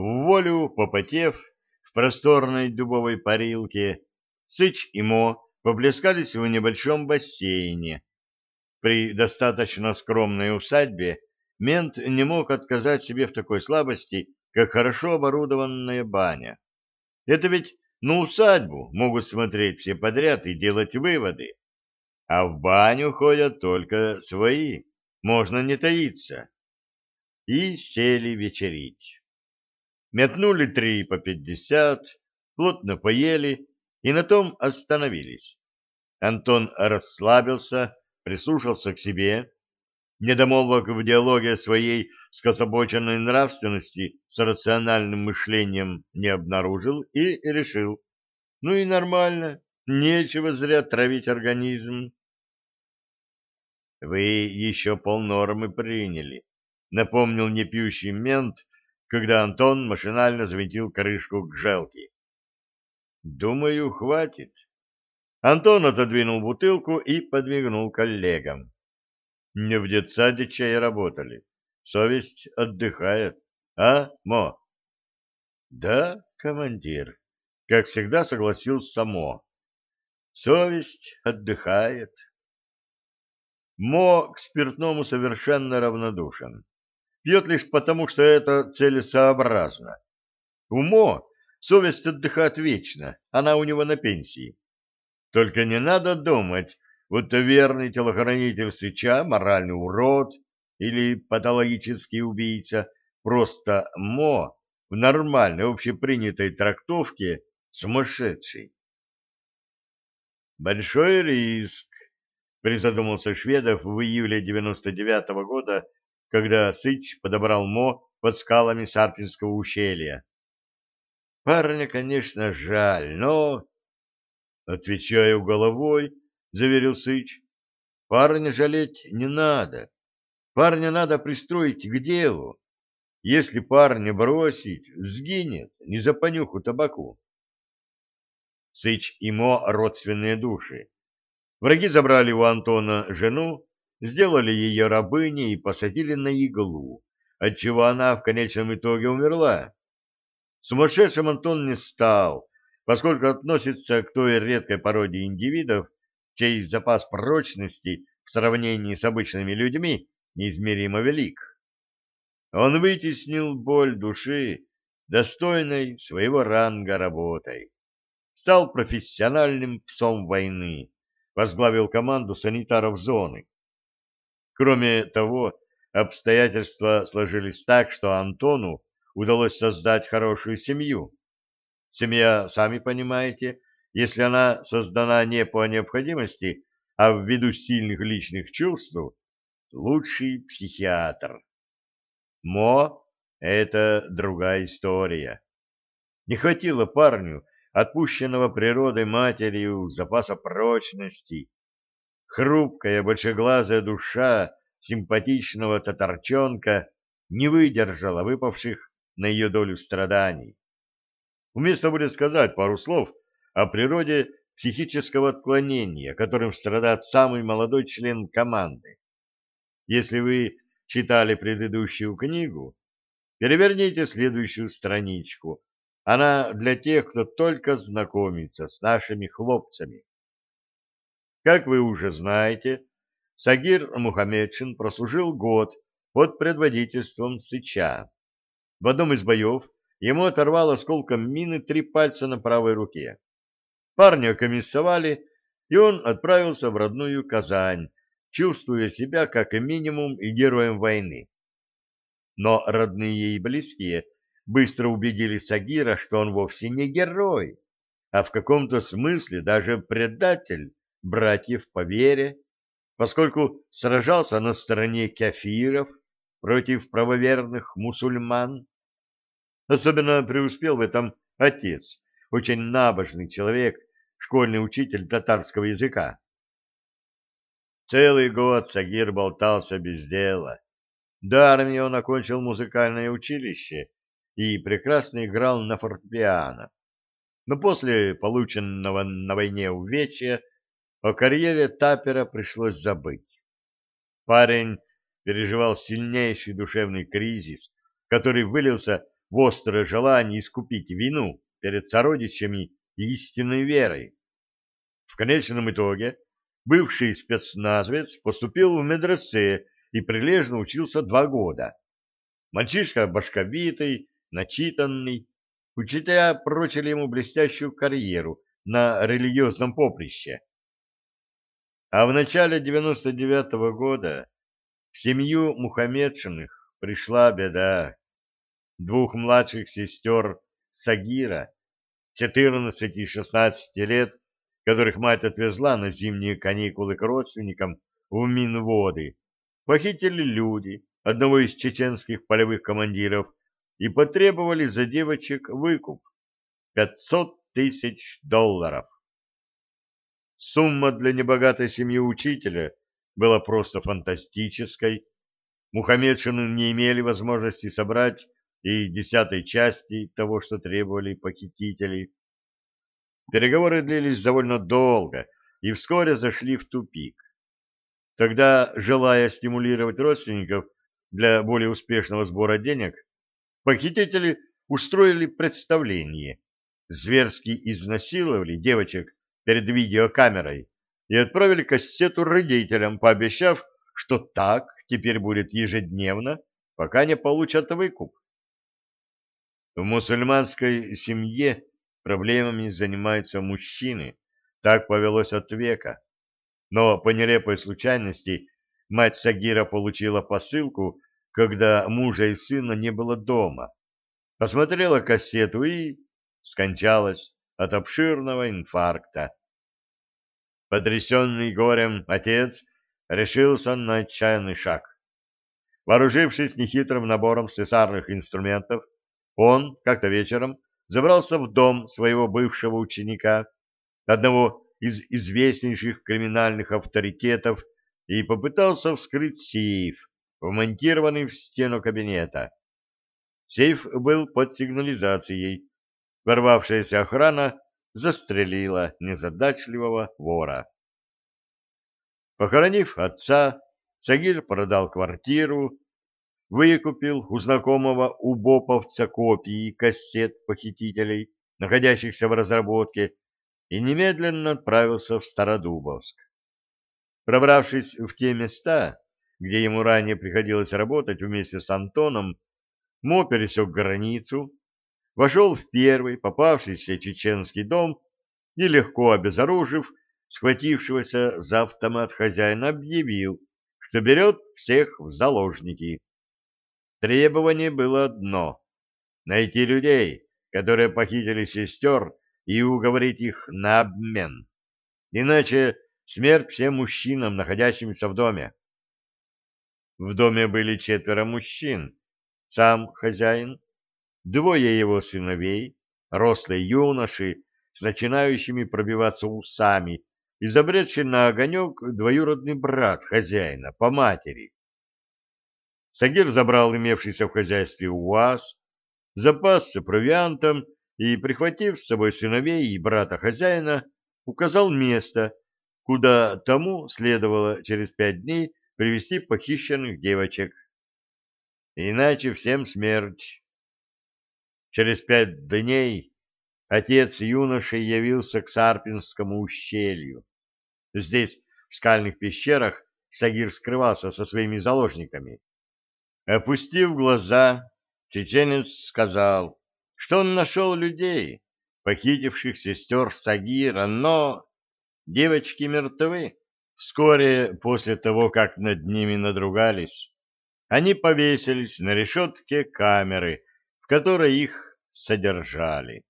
В волю попотев в просторной дубовой парилке, Сыч и Мо поплескались в небольшом бассейне. При достаточно скромной усадьбе мент не мог отказать себе в такой слабости, как хорошо оборудованная баня. Это ведь на усадьбу могут смотреть все подряд и делать выводы. А в баню ходят только свои, можно не таиться. И сели вечерить. Метнули три по пятьдесят, плотно поели и на том остановились. Антон расслабился, прислушался к себе, недомолвок в диалоге своей скособоченной нравственности с рациональным мышлением не обнаружил и решил. Ну и нормально, нечего зря травить организм. Вы еще полнормы приняли, напомнил непьющий мент, когда Антон машинально завинтил крышку к желке. Думаю, хватит. Антон отодвинул бутылку и подмигнул коллегам. Не в детсаде чай работали. Совесть отдыхает. А, Мо? Да, командир. Как всегда согласился Мо. Совесть отдыхает. Мо к спиртному совершенно равнодушен. Пьет лишь потому, что это целесообразно. У Мо совесть отдыхает вечно, она у него на пенсии. Только не надо думать, будто верный телохранитель Сыча, моральный урод или патологический убийца, просто Мо в нормальной общепринятой трактовке сумасшедший. Большой риск, призадумался Шведов в июле 99-го года, когда Сыч подобрал Мо под скалами Сарпинского ущелья. Парня, конечно, жаль, но... Отвечаю головой, — заверил Сыч. Парня жалеть не надо. Парня надо пристроить к делу. Если парня бросить, сгинет, не за понюху табаку. Сыч и Мо — родственные души. Враги забрали у Антона жену, сделали ее рабыней и посадили на иглу, отчего она в конечном итоге умерла. Сумасшедшим Антон не стал, поскольку относится к той редкой породе индивидов, чей запас прочности в сравнении с обычными людьми неизмеримо велик. Он вытеснил боль души достойной своего ранга работой. Стал профессиональным псом войны, возглавил команду санитаров зоны. Кроме того, обстоятельства сложились так, что Антону удалось создать хорошую семью. Семья, сами понимаете, если она создана не по необходимости, а ввиду сильных личных чувств, лучший психиатр. Мо — это другая история. Не хватило парню, отпущенного природой матерью, запаса прочности. Хрупкая, большеглазая душа симпатичного татарчонка не выдержала выпавших на ее долю страданий. Уместно будет сказать пару слов о природе психического отклонения, которым страдает самый молодой член команды. Если вы читали предыдущую книгу, переверните следующую страничку. Она для тех, кто только знакомится с нашими хлопцами. Как вы уже знаете, Сагир Мухаммедшин прослужил год под предводительством Сыча. В одном из боев ему оторвал осколком мины три пальца на правой руке. Парня комиссовали, и он отправился в родную Казань, чувствуя себя как минимум и героем войны. Но родные и близкие быстро убедили Сагира, что он вовсе не герой, а в каком-то смысле даже предатель братьев по вере, поскольку сражался на стороне кафиров против правоверных мусульман. Особенно преуспел в этом отец, очень набожный человек, школьный учитель татарского языка. Целый год Сагир болтался без дела. До армии он окончил музыкальное училище и прекрасно играл на фортепиано. Но после полученного на войне увечья о карьере Тапера пришлось забыть. Парень переживал сильнейший душевный кризис, который вылился в острое желание искупить вину перед сородичами истинной верой. В конечном итоге бывший спецназовец поступил в медресе и прилежно учился два года. Мальчишка башковитый, начитанный, учителя прочили ему блестящую карьеру на религиозном поприще. А в начале 99 -го года в семью Мухаммедшиных пришла беда. Двух младших сестер Сагира, 14 и 16 лет, которых мать отвезла на зимние каникулы к родственникам в Минводы, похитили люди одного из чеченских полевых командиров и потребовали за девочек выкуп — 500 тысяч долларов. Сумма для небогатой семьи учителя была просто фантастической. Мухаммедшины не имели возможности собрать и десятой части того, что требовали похитители. Переговоры длились довольно долго и вскоре зашли в тупик. Тогда, желая стимулировать родственников для более успешного сбора денег, похитители устроили представление, зверски изнасиловали девочек перед видеокамерой и отправили кассету родителям, пообещав, что так теперь будет ежедневно, пока не получат выкуп. В мусульманской семье проблемами занимаются мужчины, так повелось от века. Но по нелепой случайности мать Сагира получила посылку, когда мужа и сына не было дома. Посмотрела кассету и скончалась от обширного инфаркта. Потрясенный горем отец решился на отчаянный шаг. Вооружившись нехитрым набором слесарных инструментов, он как-то вечером забрался в дом своего бывшего ученика, одного из известнейших криминальных авторитетов, и попытался вскрыть сейф, вмонтированный в стену кабинета. Сейф был под сигнализацией. Ворвавшаяся охрана застрелила незадачливого вора. Похоронив отца, Сагир продал квартиру, выкупил у знакомого убоповца копии кассет похитителей, находящихся в разработке, и немедленно отправился в Стародубовск. Пробравшись в те места, где ему ранее приходилось работать вместе с Антоном, Мо пересек границу, вошел в первый попавшийся чеченский дом и, легко обезоружив схватившегося за автомат хозяина, объявил, что берет всех в заложники. Требование было одно — найти людей, которые похитили сестер, и уговорить их на обмен. Иначе смерть всем мужчинам, находящимся в доме. В доме были четверо мужчин, сам хозяин, двое его сыновей, рослые юноши с начинающими пробиваться усами, изобретший на огонек двоюродный брат хозяина по матери. Сагир забрал имевшийся в хозяйстве УАЗ, запасся провиантом и, прихватив с собой сыновей и брата хозяина, указал место, куда тому следовало через пять дней привести похищенных девочек. Иначе всем смерть. Через пять дней отец юноши явился к Сарпинскому ущелью. Здесь, в скальных пещерах, Сагир скрывался со своими заложниками. Опустив глаза, чеченец сказал, что он нашел людей, похитивших сестер Сагира, но девочки мертвы. Вскоре после того, как над ними надругались, они повесились на решетке камеры, в которой их содержали.